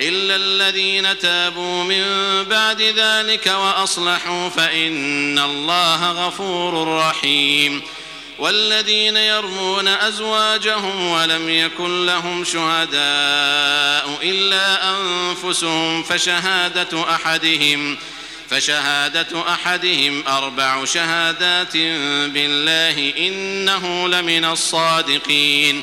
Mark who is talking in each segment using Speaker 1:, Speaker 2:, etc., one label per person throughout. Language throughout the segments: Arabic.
Speaker 1: إلا الذين تابوا من بعد ذلك وأصلحوا فإن الله غفور رحيم. والذين يرمون أزواجهم ولم يكن لهم شهداء إلا أنفسهم فشهادة أحدهم فشهادة أحدهم أربع شهادات بالله إنه لمن الصادقين.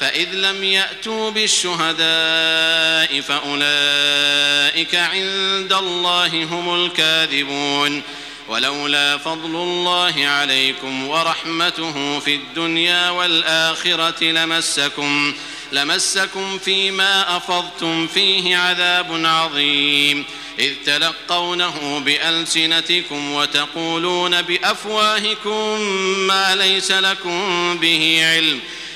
Speaker 1: فإذ لم يأتوا بالشهداء فأولئك عند الله هم الكاذبون. ولولا فضل الله عليكم ورحمته في الدنيا والآخرة لمسكم لمسكم فيما أفضتم فيه عذاب عظيم. إذ تلقونه بألسنتكم وتقولون بأفواهكم ما ليس لكم به علم.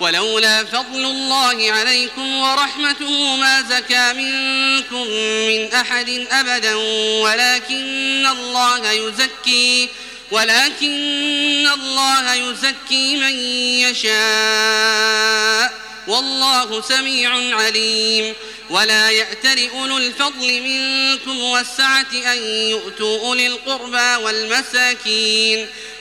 Speaker 2: ولولا فضل الله عليكم ورحمته ما زكى منكم من أحد أبدا ولكن الله يزكي ولكن الله يزكي من يشاء. والله سميع عليم. ولا يأتل أولو الفضل منكم والسعة أن يؤتوا أولي القربى والمساكين.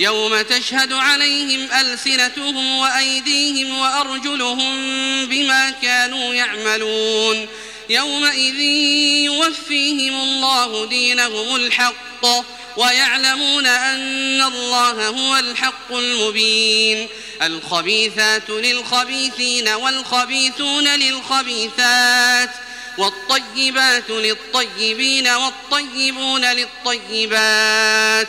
Speaker 2: يوم تشهد عليهم ألسنتهم وأيديهم وأرجلهم بما كانوا يعملون يومئذ يوفيهم الله دينهم الحق ويعلمون أن الله هو الحق المبين الخبيثات للخبيثين والخبيثون للخبيثات والطيبات للطيبين والطيبون للطيبات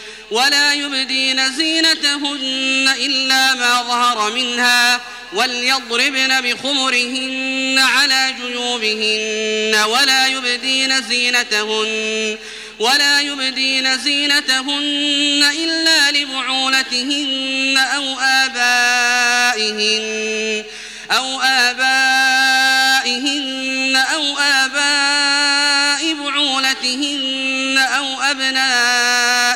Speaker 2: ولا يبدين زينتهن إلا ما ظهر منها وليضربن بخمرهن على جيوبهن ولا يبدين زينتهن ولا يبدين زينتهن إلا لبعولتهن أو آبائهن أو آبائهن أو آباء بعولتهن أو أبنائهن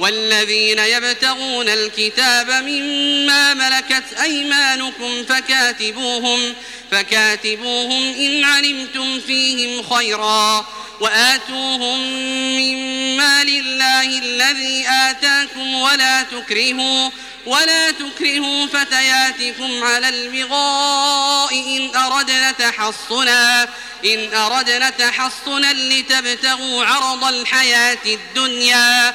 Speaker 2: والذين يبتغون الكتاب مما ملكت أيمانكم فكاتبوهم فكاتبوهم إن علمتم فيهم خيرا وآتوهم من مال الله الذي آتاكم ولا تكرهوا ولا تكرهوا فتياتكم على البغاء إن أردنا تحصنا إن أردنا تحصنا لتبتغوا عرض الحياة الدنيا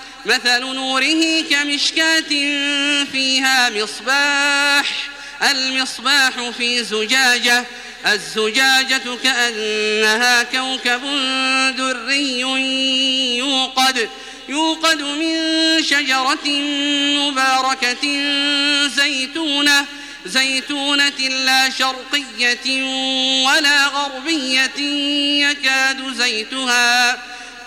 Speaker 2: مثل نوره كمشكاة فيها مصباح المصباح في زجاجة الزجاجة كأنها كوكب دري يوقد يوقد من شجرة مباركة زيتونة زيتونة لا شرقية ولا غربية يكاد زيتها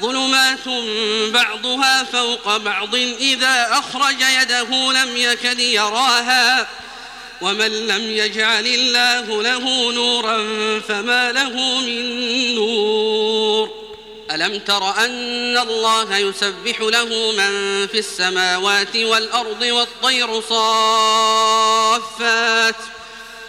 Speaker 2: ظلمات بعضها فوق بعض. إذا أخرج يده لم يكد يراها. ومن لم يجعل الله له نورا فما له من نور. ألم تر أن الله يسبح له من في السماوات والأرض والطير صافات؟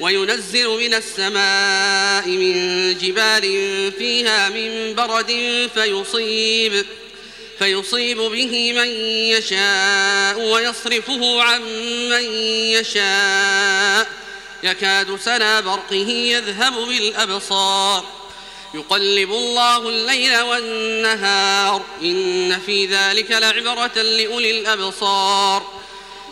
Speaker 2: وينزل من السماء من جبال فيها من برد فيصيب فيصيب به من يشاء ويصرفه عن من يشاء. يكاد سنا برقه يذهب بالأبصار. يقلب الله الليل والنهار. إن في ذلك لعبرة لأولي الأبصار.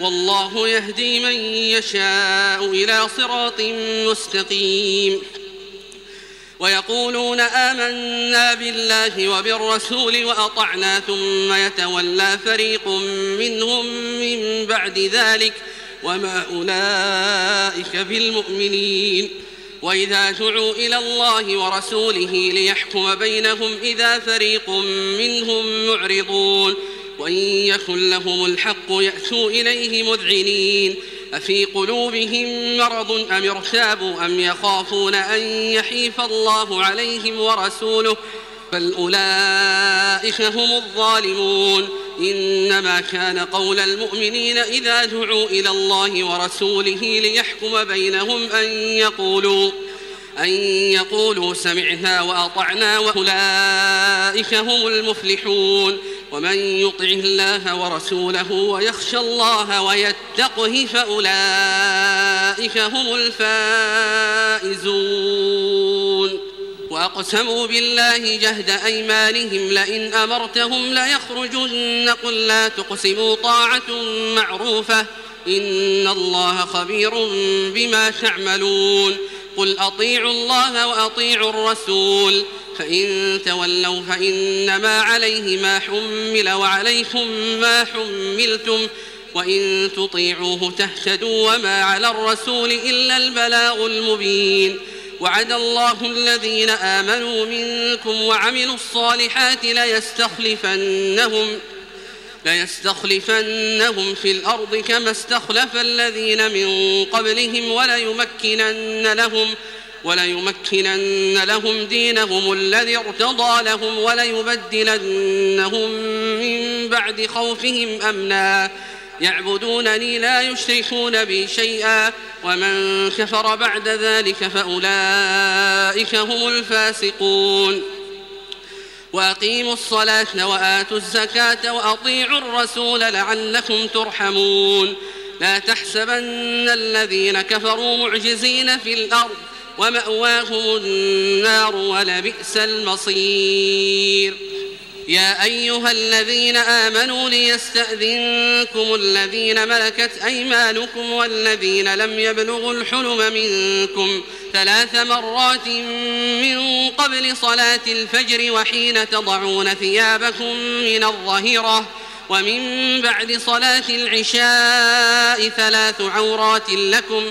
Speaker 2: والله يهدي من يشاء إلى صراط مستقيم. ويقولون آمنا بالله وبالرسول وأطعنا ثم يتولى فريق منهم من بعد ذلك ۖ وما أولئك بالمؤمنين. وإذا دعوا إلى الله ورسوله ليحكم بينهم إذا فريق منهم معرضون. وإن يكن لهم الحق يأتوا إليه مذعنين. أفي قلوبهم مرض أم ارتابوا أم يخافون أن يحيف الله عليهم ورسوله؟ بل أولئك هم الظالمون. إنما كان قول المؤمنين إذا دعوا إلى الله ورسوله ليحكم بينهم أن يقولوا أن يقولوا سمعنا وأطعنا وأولئك هم المفلحون. ومن يطع الله ورسوله ويخشى الله ويتقه فأولئك هم الفائزون. وأقسموا بالله جهد أيمانهم لئن أمرتهم ليخرجن. قل لا تقسموا طاعة معروفة. إن الله خبير بما تعملون. قل أطيعوا الله وأطيعوا الرسول. فإن تولوا فإنما عليه ما حمل وعليكم ما حملتم وإن تطيعوه تهتدوا وما على الرسول إلا البلاغ المبين وعد الله الذين آمنوا منكم وعملوا الصالحات ليستخلفنهم ليستخلفنهم في الأرض كما استخلف الذين من قبلهم وليمكنن لهم وليمكنن لهم دينهم الذي ارتضى لهم وليبدلنهم من بعد خوفهم أمنا. يعبدونني لا يشركون بي شيئا ومن كفر بعد ذلك فأولئك هم الفاسقون. وأقيموا الصلاة وآتوا الزكاة وأطيعوا الرسول لعلكم ترحمون. لا تحسبن الذين كفروا معجزين في الأرض ومأواهم النار ولبئس المصير. يا أيها الذين آمنوا ليستأذنكم الذين ملكت أيمانكم والذين لم يبلغوا الحلم منكم ثلاث مرات من قبل صلاة الفجر وحين تضعون ثيابكم من الظهيرة ومن بعد صلاة العشاء ثلاث عورات لكم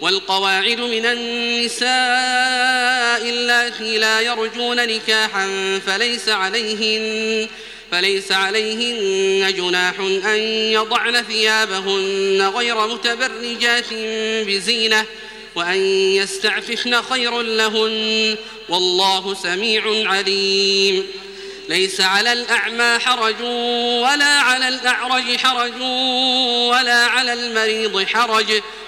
Speaker 2: والقواعد من النساء اللاتي لا يرجون نكاحا فليس عليهن فليس عليهن جناح أن يضعن ثيابهن غير متبرجات بزينة وأن يستعففن خير لهن. والله سميع عليم. ليس على الأعمى حرج ولا على الأعرج حرج ولا على المريض حرج.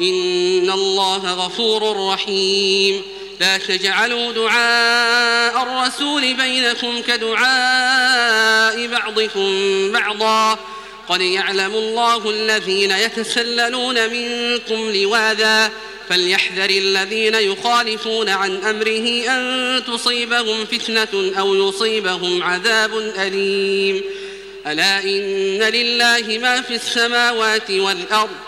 Speaker 2: إن الله غفور رحيم. لا تجعلوا دعاء الرسول بينكم كدعاء بعضكم بعضا. قد يعلم الله الذين يتسللون منكم لواذا. فليحذر الذين يخالفون عن أمره أن تصيبهم فتنة أو يصيبهم عذاب أليم. ألا إن لله ما في السماوات والأرض